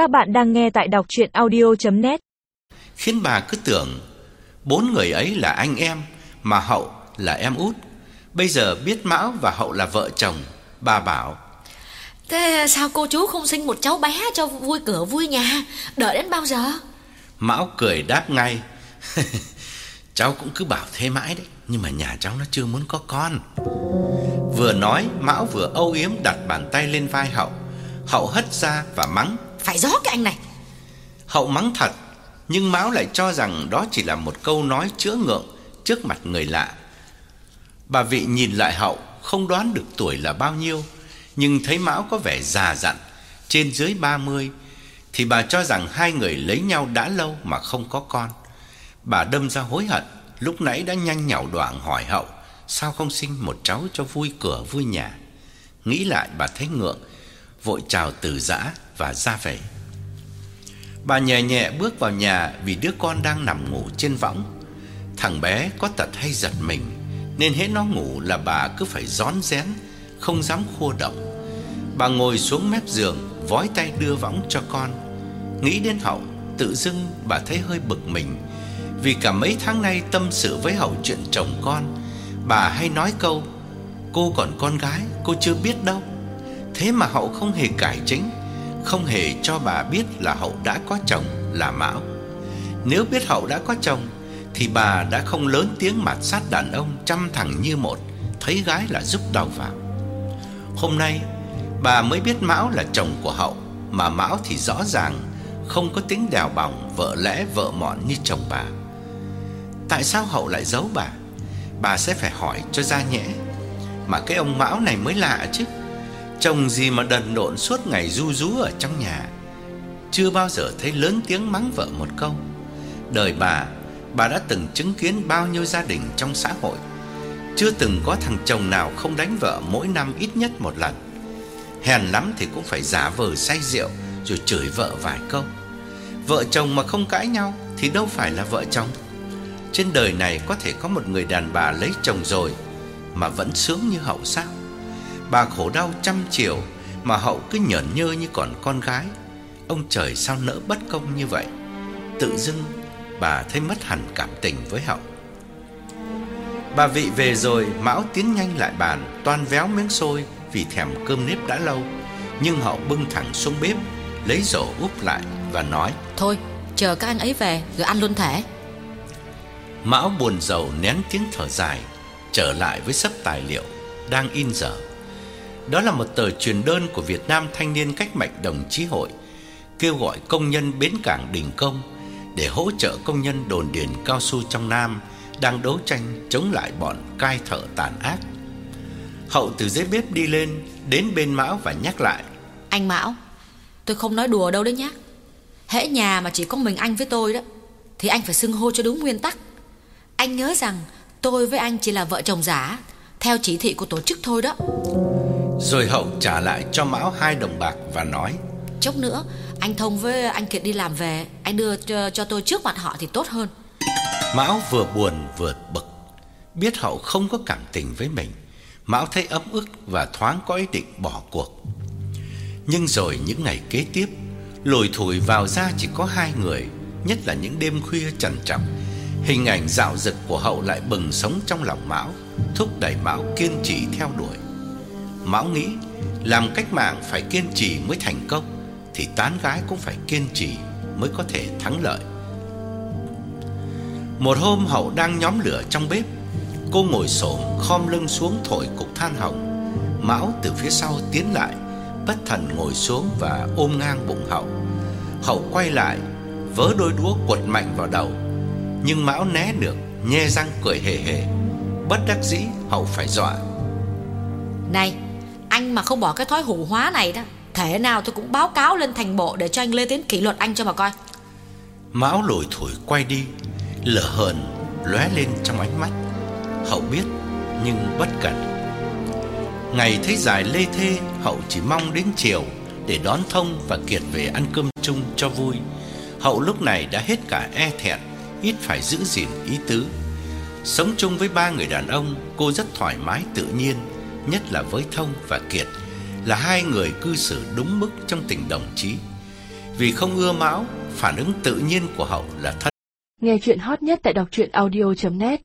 Các bạn đang nghe tại đọc chuyện audio.net Khiến bà cứ tưởng bốn người ấy là anh em mà Hậu là em út. Bây giờ biết Mão và Hậu là vợ chồng, bà bảo Thế sao cô chú không sinh một cháu bé cho vui cửa vui nhà? Đợi đến bao giờ? Mão cười đáp ngay Cháu cũng cứ bảo thế mãi đấy Nhưng mà nhà cháu nó chưa muốn có con. Vừa nói Mão vừa âu yếm đặt bàn tay lên vai Hậu. Hậu hất ra và mắng phải gió cái anh này. Hậu mắng thật, Nhưng Mão lại cho rằng đó chỉ là một câu nói chữa ngượng Trước mặt người lạ. Bà vị nhìn lại Hậu, Không đoán được tuổi là bao nhiêu, Nhưng thấy Mão có vẻ già dặn, Trên dưới 30 Thì bà cho rằng hai người lấy nhau đã lâu mà không có con. Bà đâm ra hối hận, Lúc nãy đã nhanh nhảu đoạn hỏi Hậu, Sao không sinh một cháu cho vui cửa vui nhà? Nghĩ lại bà thấy ngượng, Vội chào từ giã và ra về. Bà nhẹ nhẹ bước vào nhà Vì đứa con đang nằm ngủ trên võng. Thằng bé có tật hay giật mình, Nên hễ nó ngủ là bà cứ phải rón rén, Không dám khua động. Bà ngồi xuống mép giường, Vói tay đưa võng cho con. Nghĩ đến Hậu, Tự dưng bà thấy hơi bực mình. Vì cả mấy tháng nay tâm sự với Hậu chuyện chồng con, Bà hay nói câu, Cô còn con gái, cô chưa biết đâu. Thế mà Hậu không hề cải chính. Không hề cho bà biết là Hậu đã có chồng, là Mão. Nếu biết Hậu đã có chồng, Thì bà đã không lớn tiếng mạt sát đàn ông trăm thằng như một, Thấy gái là giúp đầu vào. Hôm nay, bà mới biết Mão là chồng của Hậu, Mà Mão thì rõ ràng Không có tính đèo bỏng Vợ lẽ vợ mọn như chồng bà. Tại sao Hậu lại giấu bà? Bà sẽ phải hỏi cho ra nhẽ. Mà cái ông Mão này mới lạ chứ. Chồng gì mà đần độn suốt ngày ru rú ở trong nhà. Chưa bao giờ thấy lớn tiếng mắng vợ một câu. Đời bà Bà đã từng chứng kiến bao nhiêu gia đình trong xã hội. Chưa từng có thằng chồng nào không đánh vợ mỗi năm ít nhất một lần. Hèn lắm thì cũng phải giả vờ say rượu Rồi chửi vợ vài câu. Vợ chồng mà không cãi nhau Thì đâu phải là vợ chồng. Trên đời này có thể có một người đàn bà lấy chồng rồi Mà vẫn sướng như hậu sao? Bà khổ đau trăm chiều Mà hậu cứ nhởn nhơ như còn con gái. Ông trời sao nỡ bất công như vậy? Tự dưng bà thấy mất hẳn cảm tình với hậu. Bà vị về rồi Mão tiến nhanh lại bàn Toan véo miếng xôi Vì thèm cơm nếp đã lâu. Nhưng hậu bưng thẳng xuống bếp Lấy rổ úp lại và nói Thôi chờ các anh ấy về rồi ăn luôn thể Mão buồn rầu nén tiếng thở dài Trở lại với sấp tài liệu Đang in dở đó là một tờ truyền đơn của Việt Nam Thanh niên Cách mạng Đồng Chí Hội, Kêu gọi công nhân bến cảng Đình Công Để hỗ trợ công nhân đồn điền cao su trong Nam Đang đấu tranh chống lại bọn cai thợ tàn ác. Hậu từ dưới bếp đi lên, Đến bên Mão và nhắc lại. Anh Mão, Tôi không nói đùa đâu đấy nhá. Hễ nhà mà chỉ có mình anh với tôi đó, Thì anh phải xưng hô cho đúng nguyên tắc. Anh nhớ rằng tôi với anh chỉ là vợ chồng giả, Theo chỉ thị của tổ chức thôi đó. Rồi Hậu trả lại cho Mão hai đồng bạc và nói Chốc nữa anh Thông với anh Kiệt đi làm về Anh đưa cho, cho tôi trước mặt họ thì tốt hơn. Mão vừa buồn vừa bực. Biết Hậu không có cảm tình với mình Mão thấy ấm ức và thoáng có ý định bỏ cuộc. Nhưng rồi những ngày kế tiếp Lùi thủi vào ra chỉ có hai người Nhất là những đêm khuya trằn trọc. Hình ảnh dạo dực của Hậu lại bừng sống trong lòng Mão Thúc đẩy Mão kiên trì theo đuổi Mão nghĩ, Làm cách mạng phải kiên trì mới thành công, Thì tán gái cũng phải kiên trì Mới có thể thắng lợi. Một hôm Hậu đang nhóm lửa trong bếp, Cô ngồi xổm khom lưng xuống thổi cục than hồng. Mão từ phía sau tiến lại, Bất thần ngồi xuống và ôm ngang bụng Hậu. Hậu quay lại, Vớ đôi đũa quật mạnh vào đầu. Nhưng Mão né được, Nhe răng cười hề hề. Bất đắc dĩ, Hậu phải dọa. Này anh mà không bỏ cái thói hủ hóa này đó Thế nào tôi cũng báo cáo lên thành bộ Để cho anh lê tiến kỷ luật anh cho mà coi. Mão lủi thủi quay đi Lửa hờn lóe lên trong ánh mắt. Hậu biết, nhưng bất cẩn. Ngày thấy dài lê thê, Hậu chỉ mong đến chiều Để đón Thông và Kiệt về ăn cơm chung cho vui. Hậu lúc này đã hết cả e thẹn, Ít phải giữ gìn ý tứ. Sống chung với ba người đàn ông, Cô rất thoải mái tự nhiên. Nhất là với Thông và Kiệt Là hai người cư xử đúng mức trong tình đồng chí. Vì không ưa Mão, phản ứng tự nhiên của Hậu là thất Nghe chuyện hot nhất tại đọc truyện audio.net